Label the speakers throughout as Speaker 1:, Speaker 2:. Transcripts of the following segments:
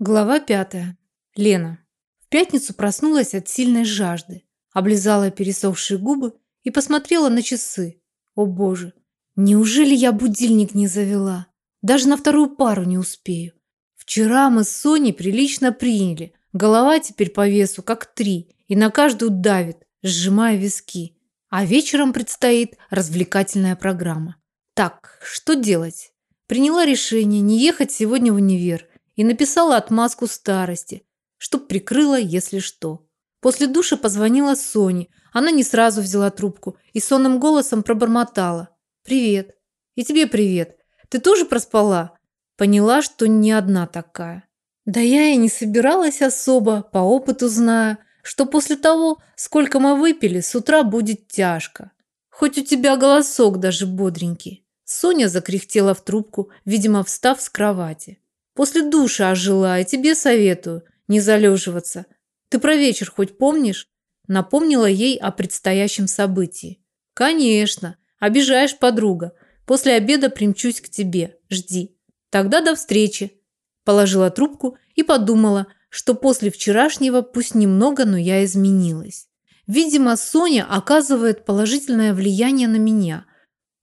Speaker 1: Глава пятая. Лена. В пятницу проснулась от сильной жажды, облизала пересохшие губы и посмотрела на часы. О боже, неужели я будильник не завела? Даже на вторую пару не успею. Вчера мы с Соней прилично приняли. Голова теперь по весу как три и на каждую давит, сжимая виски. А вечером предстоит развлекательная программа. Так, что делать? Приняла решение не ехать сегодня в универ и написала отмазку старости, чтоб прикрыла, если что. После душа позвонила Соне. Она не сразу взяла трубку и сонным голосом пробормотала. «Привет. И тебе привет. Ты тоже проспала?» Поняла, что не одна такая. Да я и не собиралась особо, по опыту знаю, что после того, сколько мы выпили, с утра будет тяжко. Хоть у тебя голосок даже бодренький. Соня закряхтела в трубку, видимо, встав с кровати. После душа ожила, и тебе советую не залеживаться. Ты про вечер хоть помнишь? Напомнила ей о предстоящем событии. Конечно. Обижаешь, подруга. После обеда примчусь к тебе. Жди. Тогда до встречи. Положила трубку и подумала, что после вчерашнего пусть немного, но я изменилась. Видимо, Соня оказывает положительное влияние на меня.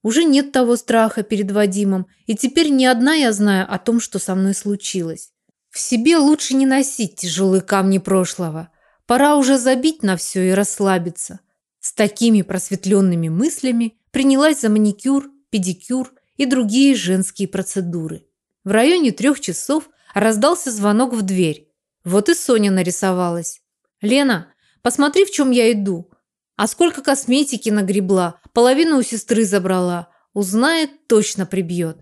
Speaker 1: Уже нет того страха перед Вадимом, и теперь не одна я знаю о том, что со мной случилось. В себе лучше не носить тяжелые камни прошлого. Пора уже забить на все и расслабиться. С такими просветленными мыслями принялась за маникюр, педикюр и другие женские процедуры. В районе трех часов раздался звонок в дверь. Вот и Соня нарисовалась. «Лена, посмотри, в чем я иду. А сколько косметики нагребла, половину у сестры забрала. Узнает, точно прибьет.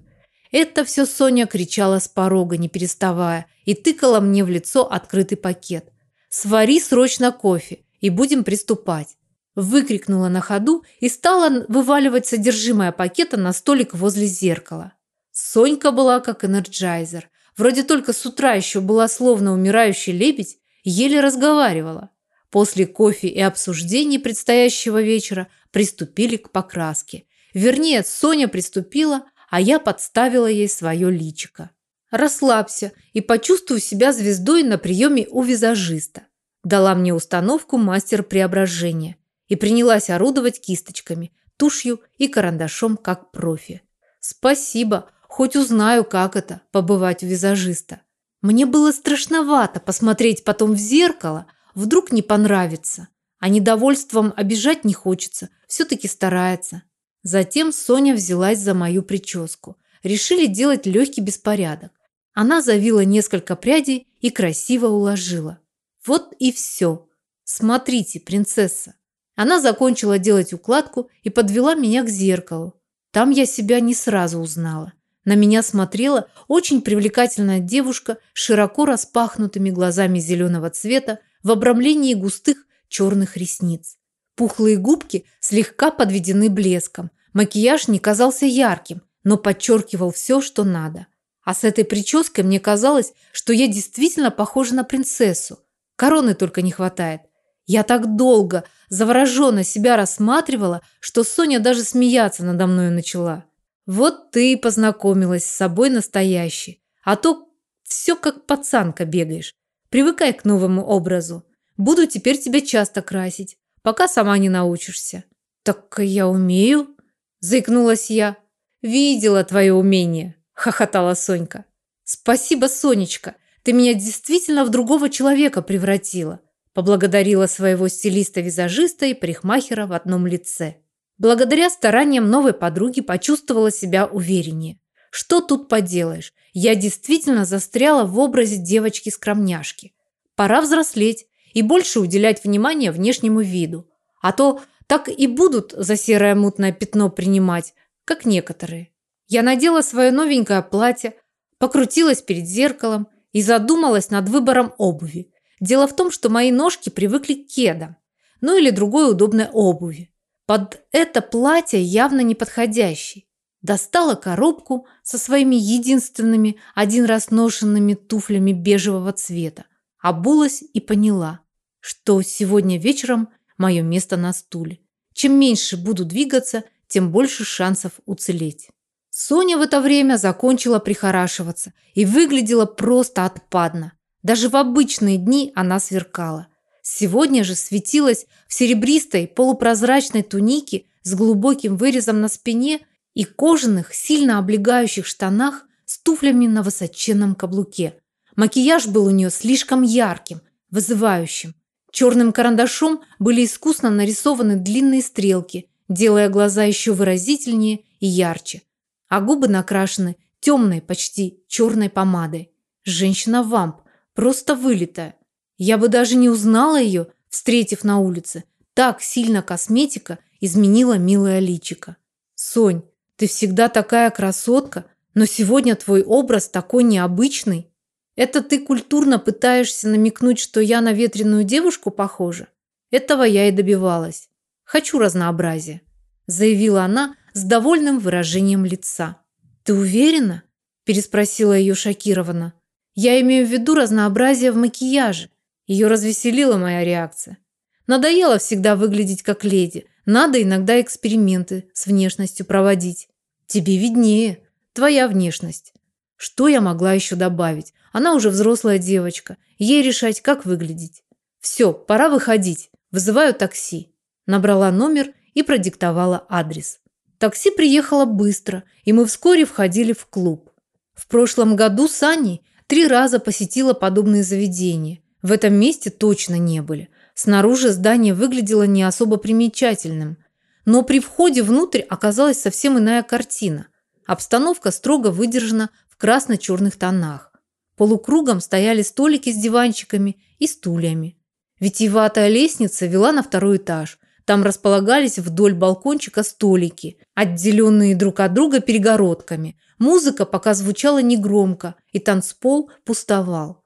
Speaker 1: Это все Соня кричала с порога, не переставая, и тыкала мне в лицо открытый пакет. «Свари срочно кофе, и будем приступать!» Выкрикнула на ходу и стала вываливать содержимое пакета на столик возле зеркала. Сонька была как энерджайзер. Вроде только с утра еще была словно умирающий лебедь, еле разговаривала. После кофе и обсуждений предстоящего вечера приступили к покраске. Вернее, Соня приступила, а я подставила ей свое личико. Расслабься и почувствуй себя звездой на приеме у визажиста. Дала мне установку мастер преображения и принялась орудовать кисточками, тушью и карандашом как профи. Спасибо, хоть узнаю, как это – побывать у визажиста. Мне было страшновато посмотреть потом в зеркало, Вдруг не понравится. А недовольством обижать не хочется. Все-таки старается. Затем Соня взялась за мою прическу. Решили делать легкий беспорядок. Она завила несколько прядей и красиво уложила. Вот и все. Смотрите, принцесса. Она закончила делать укладку и подвела меня к зеркалу. Там я себя не сразу узнала. На меня смотрела очень привлекательная девушка с широко распахнутыми глазами зеленого цвета в обрамлении густых черных ресниц. Пухлые губки слегка подведены блеском. Макияж не казался ярким, но подчеркивал все, что надо. А с этой прической мне казалось, что я действительно похожа на принцессу. Короны только не хватает. Я так долго, завороженно себя рассматривала, что Соня даже смеяться надо мною начала. Вот ты и познакомилась с собой настоящей. А то все как пацанка бегаешь. Привыкай к новому образу. Буду теперь тебя часто красить, пока сама не научишься. Так я умею, заикнулась я. Видела твое умение, хохотала Сонька. Спасибо, Сонечка. Ты меня действительно в другого человека превратила. Поблагодарила своего стилиста-визажиста и парикмахера в одном лице. Благодаря стараниям новой подруги почувствовала себя увереннее. Что тут поделаешь? Я действительно застряла в образе девочки-скромняшки. Пора взрослеть и больше уделять внимание внешнему виду. А то так и будут за серое мутное пятно принимать, как некоторые. Я надела свое новенькое платье, покрутилась перед зеркалом и задумалась над выбором обуви. Дело в том, что мои ножки привыкли к кедам, ну или другой удобной обуви. Под это платье явно не подходящий достала коробку со своими единственными один раз ношенными туфлями бежевого цвета, обулась и поняла, что сегодня вечером мое место на стуле. Чем меньше буду двигаться, тем больше шансов уцелеть. Соня в это время закончила прихорашиваться и выглядела просто отпадно. Даже в обычные дни она сверкала. Сегодня же светилась в серебристой полупрозрачной тунике с глубоким вырезом на спине и кожаных, сильно облегающих штанах с туфлями на высоченном каблуке. Макияж был у нее слишком ярким, вызывающим. Черным карандашом были искусно нарисованы длинные стрелки, делая глаза еще выразительнее и ярче. А губы накрашены темной, почти черной помадой. Женщина-вамп, просто вылитая. Я бы даже не узнала ее, встретив на улице. Так сильно косметика изменила милое личико. Сонь, ты всегда такая красотка, но сегодня твой образ такой необычный. Это ты культурно пытаешься намекнуть, что я на ветреную девушку похожа? Этого я и добивалась. Хочу разнообразия, заявила она с довольным выражением лица. Ты уверена? переспросила ее шокированно. Я имею в виду разнообразие в макияже. Ее развеселила моя реакция. Надоело всегда выглядеть как леди. Надо иногда эксперименты с внешностью проводить. Тебе виднее. Твоя внешность. Что я могла еще добавить? Она уже взрослая девочка. Ей решать, как выглядеть. Все, пора выходить. Вызываю такси. Набрала номер и продиктовала адрес. Такси приехало быстро, и мы вскоре входили в клуб. В прошлом году с Аней три раза посетила подобные заведения. В этом месте точно не были. Снаружи здание выглядело не особо примечательным. Но при входе внутрь оказалась совсем иная картина. Обстановка строго выдержана в красно-черных тонах. Полукругом стояли столики с диванчиками и стульями. Витиеватая лестница вела на второй этаж. Там располагались вдоль балкончика столики, отделенные друг от друга перегородками. Музыка пока звучала негромко, и танцпол пустовал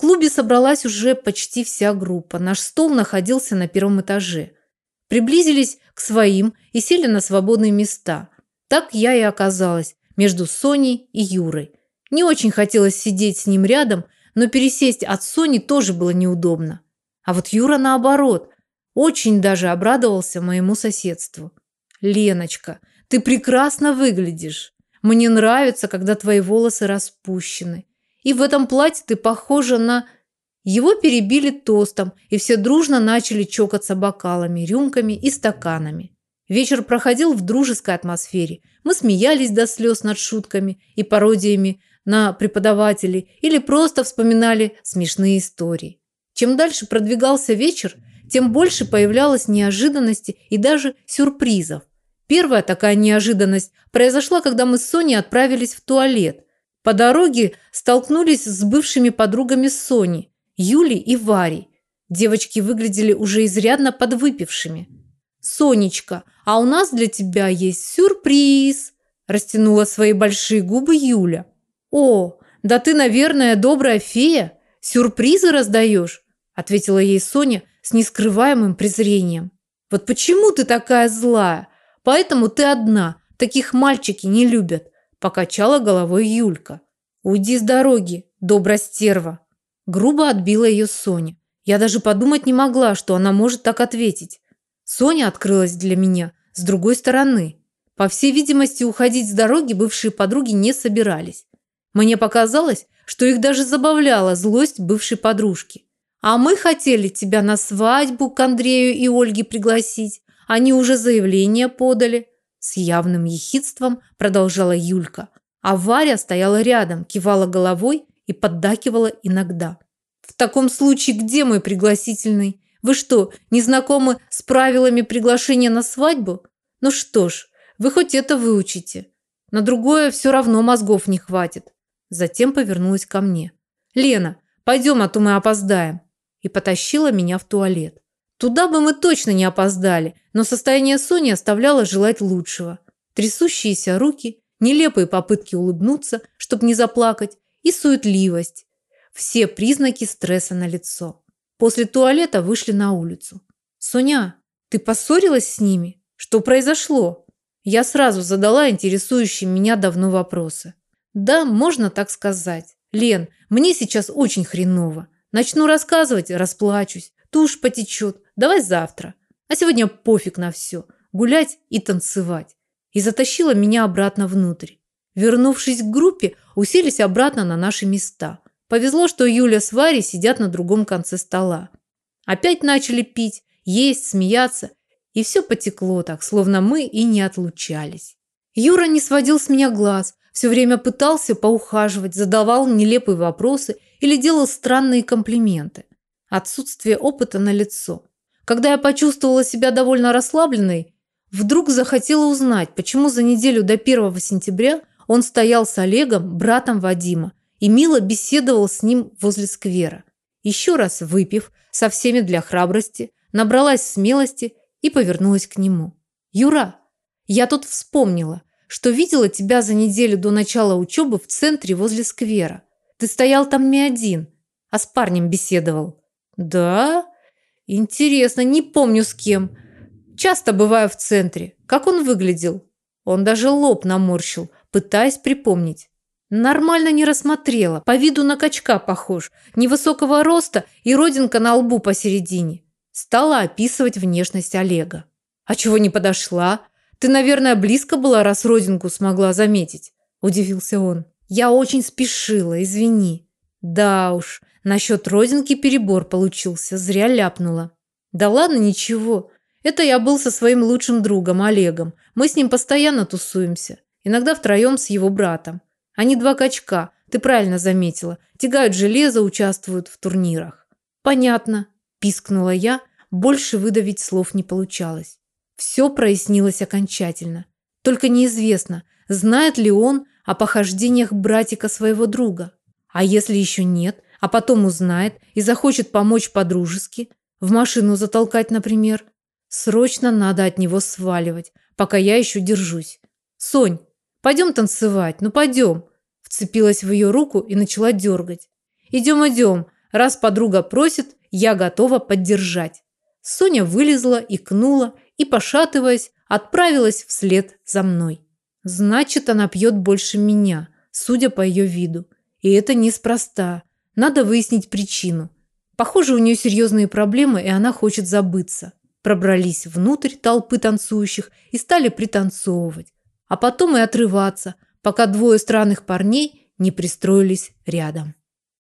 Speaker 1: клубе собралась уже почти вся группа. Наш стол находился на первом этаже. Приблизились к своим и сели на свободные места. Так я и оказалась между Соней и Юрой. Не очень хотелось сидеть с ним рядом, но пересесть от Сони тоже было неудобно. А вот Юра наоборот, очень даже обрадовался моему соседству. «Леночка, ты прекрасно выглядишь. Мне нравится, когда твои волосы распущены. И в этом платье ты похожа на...» Его перебили тостом, и все дружно начали чокаться бокалами, рюмками и стаканами. Вечер проходил в дружеской атмосфере. Мы смеялись до слез над шутками и пародиями на преподавателей или просто вспоминали смешные истории. Чем дальше продвигался вечер, тем больше появлялось неожиданностей и даже сюрпризов. Первая такая неожиданность произошла, когда мы с Соней отправились в туалет – по дороге столкнулись с бывшими подругами Сони, Юлей и Варей. Девочки выглядели уже изрядно подвыпившими. «Сонечка, а у нас для тебя есть сюрприз!» растянула свои большие губы Юля. «О, да ты, наверное, добрая фея. Сюрпризы раздаешь?» ответила ей Соня с нескрываемым презрением. «Вот почему ты такая злая? Поэтому ты одна. Таких мальчики не любят. Покачала головой Юлька. «Уйди с дороги, добра стерва!» Грубо отбила ее Соня. Я даже подумать не могла, что она может так ответить. Соня открылась для меня с другой стороны. По всей видимости, уходить с дороги бывшие подруги не собирались. Мне показалось, что их даже забавляла злость бывшей подружки. «А мы хотели тебя на свадьбу к Андрею и Ольге пригласить. Они уже заявление подали. С явным ехидством продолжала Юлька, а Варя стояла рядом, кивала головой и поддакивала иногда. «В таком случае где мой пригласительный? Вы что, не знакомы с правилами приглашения на свадьбу? Ну что ж, вы хоть это выучите. На другое все равно мозгов не хватит». Затем повернулась ко мне. «Лена, пойдем, а то мы опоздаем». И потащила меня в туалет. Туда бы мы точно не опоздали, но состояние Сони оставляло желать лучшего. Трясущиеся руки, нелепые попытки улыбнуться, чтобы не заплакать, и суетливость. Все признаки стресса на лицо. После туалета вышли на улицу. «Соня, ты поссорилась с ними? Что произошло?» Я сразу задала интересующие меня давно вопросы. «Да, можно так сказать. Лен, мне сейчас очень хреново. Начну рассказывать, расплачусь тушь потечет. Давай завтра. А сегодня пофиг на все. Гулять и танцевать. И затащила меня обратно внутрь. Вернувшись к группе, уселись обратно на наши места. Повезло, что Юля с Варей сидят на другом конце стола. Опять начали пить, есть, смеяться, и все потекло так, словно мы и не отлучались. Юра не сводил с меня глаз, все время пытался поухаживать, задавал нелепые вопросы или делал странные комплименты. Отсутствие опыта на лицо. Когда я почувствовала себя довольно расслабленной, вдруг захотела узнать, почему за неделю до 1 сентября он стоял с Олегом, братом Вадима, и мило беседовал с ним возле сквера. Еще раз выпив, со всеми для храбрости, набралась смелости и повернулась к нему. «Юра, я тут вспомнила, что видела тебя за неделю до начала учебы в центре возле сквера. Ты стоял там не один, а с парнем беседовал». «Да? Интересно, не помню с кем. Часто бываю в центре. Как он выглядел?» Он даже лоб наморщил, пытаясь припомнить. Нормально не рассмотрела. По виду на качка похож. Невысокого роста и родинка на лбу посередине. Стала описывать внешность Олега. А чего не подошла? Ты, наверное, близко была, раз родинку смогла заметить. Удивился он. Я очень спешила, извини. Да уж, насчет родинки перебор получился. Зря ляпнула. Да ладно, ничего. Это я был со своим лучшим другом Олегом. Мы с ним постоянно тусуемся. Иногда втроем с его братом. Они два качка, ты правильно заметила. Тягают железо, участвуют в турнирах. Понятно, пискнула я, больше выдавить слов не получалось. Все прояснилось окончательно. Только неизвестно, знает ли он о похождениях братика своего друга. А если еще нет, а потом узнает и захочет помочь по-дружески, в машину затолкать, например, срочно надо от него сваливать, пока я еще держусь. Сонь, пойдем танцевать, ну пойдем. Вцепилась в ее руку и начала дергать. «Идем, идем. Раз подруга просит, я готова поддержать». Соня вылезла, икнула и, пошатываясь, отправилась вслед за мной. Значит, она пьет больше меня, судя по ее виду. И это неспроста. Надо выяснить причину. Похоже, у нее серьезные проблемы, и она хочет забыться. Пробрались внутрь толпы танцующих и стали пританцовывать. А потом и отрываться – пока двое странных парней не пристроились рядом.